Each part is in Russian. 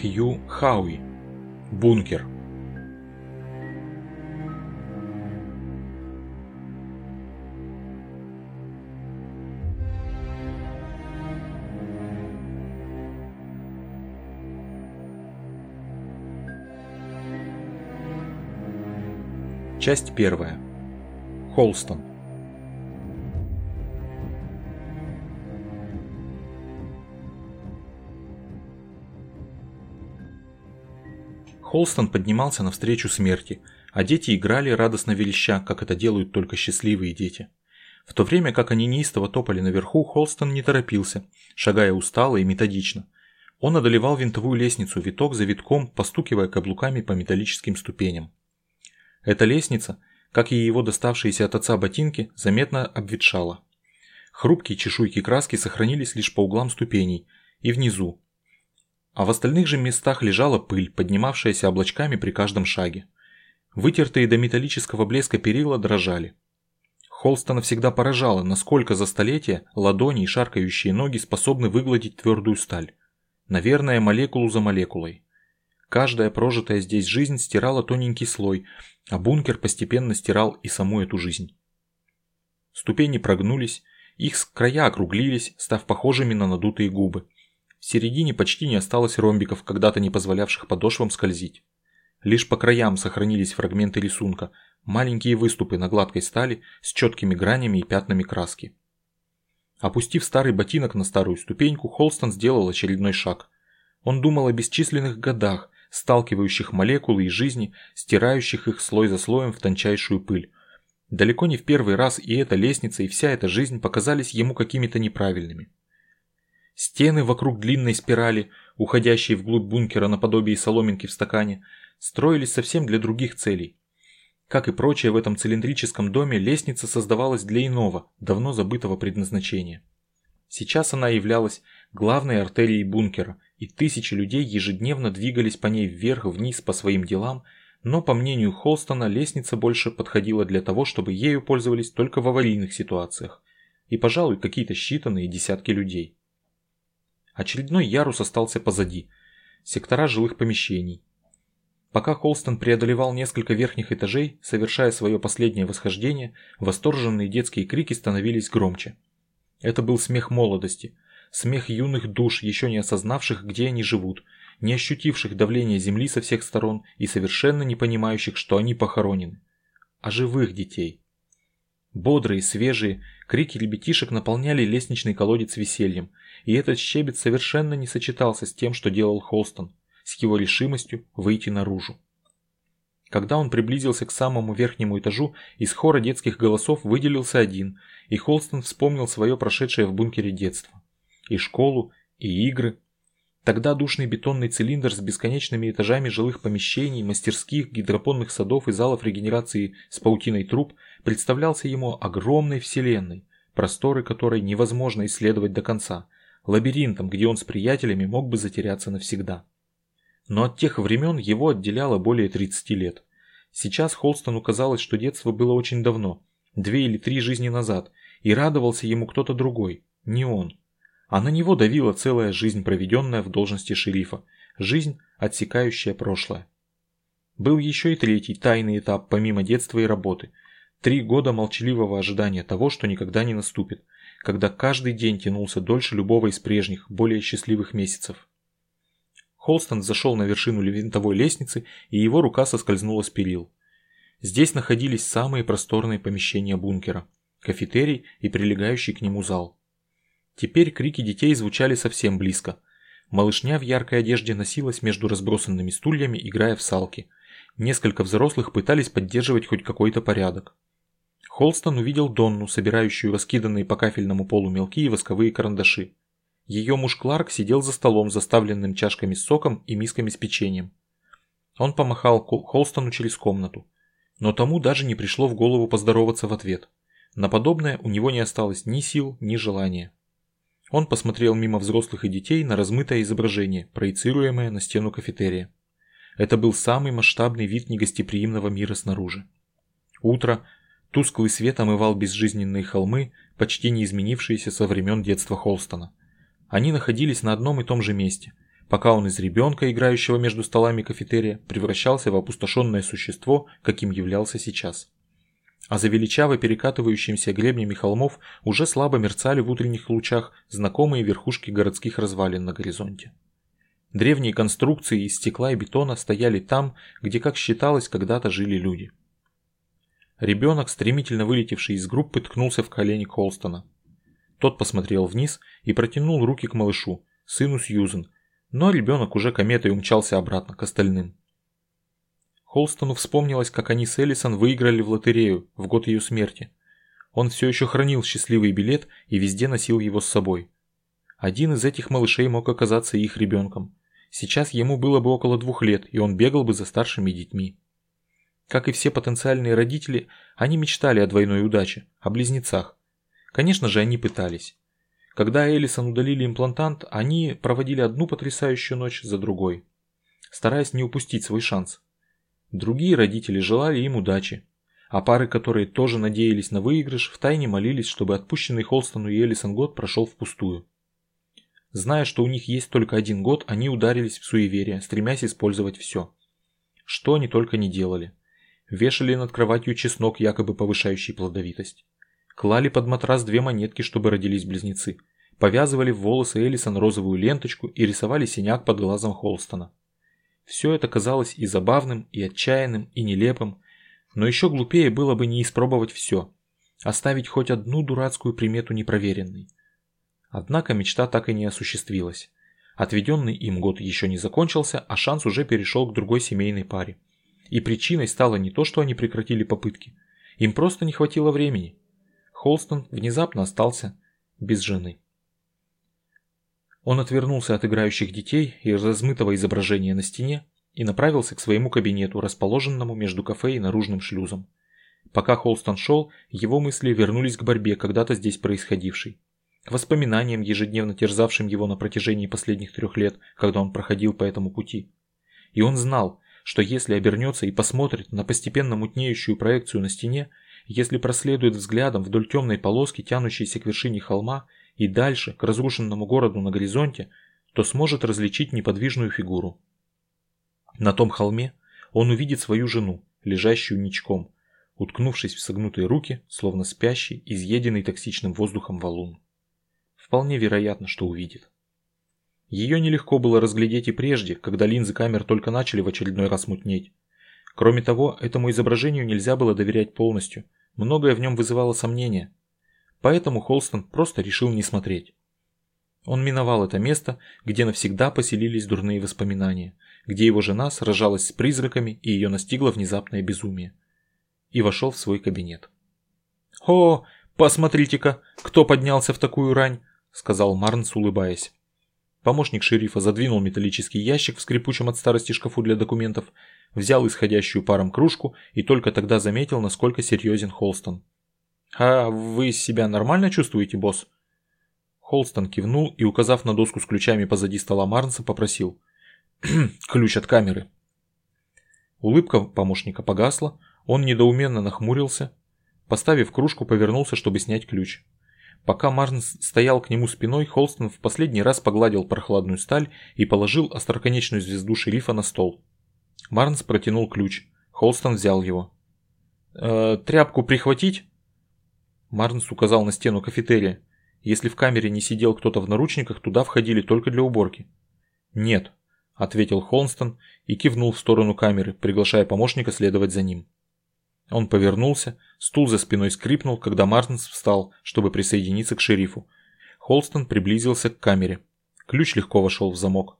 Хью Хауи. Бункер. Часть первая. Холстон. Холстон поднимался навстречу смерти, а дети играли радостно вереща, как это делают только счастливые дети. В то время как они неистово топали наверху, Холстон не торопился, шагая устало и методично. Он одолевал винтовую лестницу виток за витком, постукивая каблуками по металлическим ступеням. Эта лестница, как и его доставшиеся от отца ботинки, заметно обветшала. Хрупкие чешуйки краски сохранились лишь по углам ступеней и внизу, а в остальных же местах лежала пыль, поднимавшаяся облачками при каждом шаге. Вытертые до металлического блеска перила дрожали. Холстона всегда поражало, насколько за столетия ладони и шаркающие ноги способны выгладить твердую сталь. Наверное, молекулу за молекулой. Каждая прожитая здесь жизнь стирала тоненький слой, а бункер постепенно стирал и саму эту жизнь. Ступени прогнулись, их края округлились, став похожими на надутые губы. В середине почти не осталось ромбиков, когда-то не позволявших подошвам скользить. Лишь по краям сохранились фрагменты рисунка, маленькие выступы на гладкой стали с четкими гранями и пятнами краски. Опустив старый ботинок на старую ступеньку, Холстон сделал очередной шаг. Он думал о бесчисленных годах, сталкивающих молекулы и жизни, стирающих их слой за слоем в тончайшую пыль. Далеко не в первый раз и эта лестница, и вся эта жизнь показались ему какими-то неправильными. Стены вокруг длинной спирали, уходящей вглубь бункера наподобие соломинки в стакане, строились совсем для других целей. Как и прочее в этом цилиндрическом доме, лестница создавалась для иного, давно забытого предназначения. Сейчас она являлась главной артерией бункера, и тысячи людей ежедневно двигались по ней вверх-вниз по своим делам, но, по мнению Холстона, лестница больше подходила для того, чтобы ею пользовались только в аварийных ситуациях, и, пожалуй, какие-то считанные десятки людей. Очередной ярус остался позади, сектора жилых помещений. Пока Холстон преодолевал несколько верхних этажей, совершая свое последнее восхождение, восторженные детские крики становились громче. Это был смех молодости – смех юных душ, еще не осознавших, где они живут, не ощутивших давления земли со всех сторон и совершенно не понимающих, что они похоронены. А живых детей. Бодрые, свежие, крики ребятишек наполняли лестничный колодец весельем, и этот щебет совершенно не сочетался с тем, что делал Холстон, с его решимостью выйти наружу. Когда он приблизился к самому верхнему этажу, из хора детских голосов выделился один, и Холстон вспомнил свое прошедшее в бункере детство и школу, и игры. Тогда душный бетонный цилиндр с бесконечными этажами жилых помещений, мастерских, гидропонных садов и залов регенерации с паутиной труб представлялся ему огромной вселенной, просторы которой невозможно исследовать до конца, лабиринтом, где он с приятелями мог бы затеряться навсегда. Но от тех времен его отделяло более 30 лет. Сейчас Холстону казалось, что детство было очень давно, две или три жизни назад, и радовался ему кто-то другой, не он. А на него давила целая жизнь, проведенная в должности шерифа. Жизнь, отсекающая прошлое. Был еще и третий, тайный этап, помимо детства и работы. Три года молчаливого ожидания того, что никогда не наступит, когда каждый день тянулся дольше любого из прежних, более счастливых месяцев. Холстон зашел на вершину винтовой лестницы, и его рука соскользнула с перил. Здесь находились самые просторные помещения бункера, кафетерий и прилегающий к нему зал. Теперь крики детей звучали совсем близко. Малышня в яркой одежде носилась между разбросанными стульями, играя в салки. Несколько взрослых пытались поддерживать хоть какой-то порядок. Холстон увидел Донну, собирающую раскиданные по кафельному полу мелкие восковые карандаши. Ее муж Кларк сидел за столом, заставленным чашками с соком и мисками с печеньем. Он помахал Холстону через комнату. Но тому даже не пришло в голову поздороваться в ответ. На подобное у него не осталось ни сил, ни желания. Он посмотрел мимо взрослых и детей на размытое изображение, проецируемое на стену кафетерия. Это был самый масштабный вид негостеприимного мира снаружи. Утро, тусклый свет омывал безжизненные холмы, почти не изменившиеся со времен детства Холстона. Они находились на одном и том же месте, пока он из ребенка, играющего между столами кафетерия, превращался в опустошенное существо, каким являлся сейчас. А за величаво перекатывающимся гребнями холмов уже слабо мерцали в утренних лучах знакомые верхушки городских развалин на горизонте. Древние конструкции из стекла и бетона стояли там, где, как считалось, когда-то жили люди. Ребенок, стремительно вылетевший из группы, ткнулся в колени Холстона. Тот посмотрел вниз и протянул руки к малышу, сыну Сьюзен, но ребенок уже кометой умчался обратно к остальным. Холстону вспомнилось, как они с Эллисон выиграли в лотерею в год ее смерти. Он все еще хранил счастливый билет и везде носил его с собой. Один из этих малышей мог оказаться их ребенком. Сейчас ему было бы около двух лет, и он бегал бы за старшими детьми. Как и все потенциальные родители, они мечтали о двойной удаче, о близнецах. Конечно же, они пытались. Когда Элисон удалили имплантант, они проводили одну потрясающую ночь за другой, стараясь не упустить свой шанс. Другие родители желали им удачи, а пары, которые тоже надеялись на выигрыш, втайне молились, чтобы отпущенный Холстону и Элисон год прошел впустую. Зная, что у них есть только один год, они ударились в суеверие, стремясь использовать все. Что они только не делали. Вешали над кроватью чеснок, якобы повышающий плодовитость. Клали под матрас две монетки, чтобы родились близнецы. Повязывали в волосы Элисон розовую ленточку и рисовали синяк под глазом Холстона. Все это казалось и забавным, и отчаянным, и нелепым, но еще глупее было бы не испробовать все. Оставить хоть одну дурацкую примету непроверенной. Однако мечта так и не осуществилась. Отведенный им год еще не закончился, а шанс уже перешел к другой семейной паре. И причиной стало не то, что они прекратили попытки. Им просто не хватило времени. Холстон внезапно остался без жены. Он отвернулся от играющих детей и размытого изображения на стене и направился к своему кабинету, расположенному между кафе и наружным шлюзом. Пока Холстон шел, его мысли вернулись к борьбе, когда-то здесь происходившей к воспоминаниям, ежедневно терзавшим его на протяжении последних трех лет, когда он проходил по этому пути. И он знал, что если обернется и посмотрит на постепенно мутнеющую проекцию на стене, если проследует взглядом вдоль темной полоски, тянущейся к вершине холма, и дальше, к разрушенному городу на горизонте, то сможет различить неподвижную фигуру. На том холме он увидит свою жену, лежащую ничком, уткнувшись в согнутые руки, словно спящий, изъеденный токсичным воздухом валун вполне вероятно, что увидит. Ее нелегко было разглядеть и прежде, когда линзы камер только начали в очередной раз мутнеть. Кроме того, этому изображению нельзя было доверять полностью, многое в нем вызывало сомнения. Поэтому Холстон просто решил не смотреть. Он миновал это место, где навсегда поселились дурные воспоминания, где его жена сражалась с призраками и ее настигло внезапное безумие. И вошел в свой кабинет. «О, посмотрите-ка, кто поднялся в такую рань!» – сказал Марнс, улыбаясь. Помощник шерифа задвинул металлический ящик в скрипучем от старости шкафу для документов, взял исходящую паром кружку и только тогда заметил, насколько серьезен Холстон. «А вы себя нормально чувствуете, босс?» Холстон кивнул и, указав на доску с ключами позади стола Марнса, попросил. «Ключ от камеры». Улыбка помощника погасла, он недоуменно нахмурился, поставив кружку, повернулся, чтобы снять ключ. Пока Марнс стоял к нему спиной, Холстон в последний раз погладил прохладную сталь и положил остроконечную звезду шерифа на стол. Марнс протянул ключ. Холстон взял его. «Э, «Тряпку прихватить?» Марнс указал на стену кафетерия. Если в камере не сидел кто-то в наручниках, туда входили только для уборки. «Нет», — ответил Холстон и кивнул в сторону камеры, приглашая помощника следовать за ним. Он повернулся, стул за спиной скрипнул, когда Мартинс встал, чтобы присоединиться к шерифу. Холстон приблизился к камере. Ключ легко вошел в замок.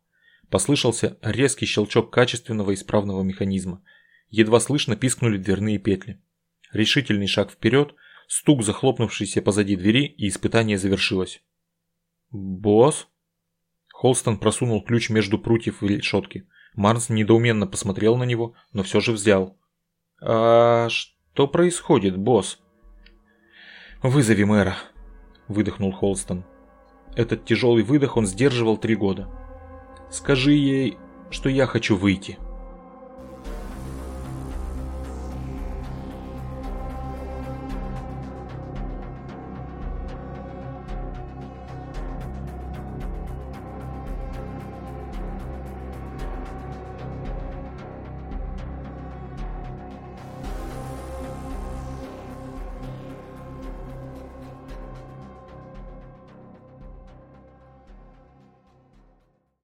Послышался резкий щелчок качественного исправного механизма. Едва слышно пискнули дверные петли. Решительный шаг вперед, стук захлопнувшийся позади двери, и испытание завершилось. «Босс?» Холстон просунул ключ между прутьев и решетки. Марнс недоуменно посмотрел на него, но все же взял. «А что происходит, босс?» «Вызови мэра», – выдохнул Холстон. Этот тяжелый выдох он сдерживал три года. «Скажи ей, что я хочу выйти».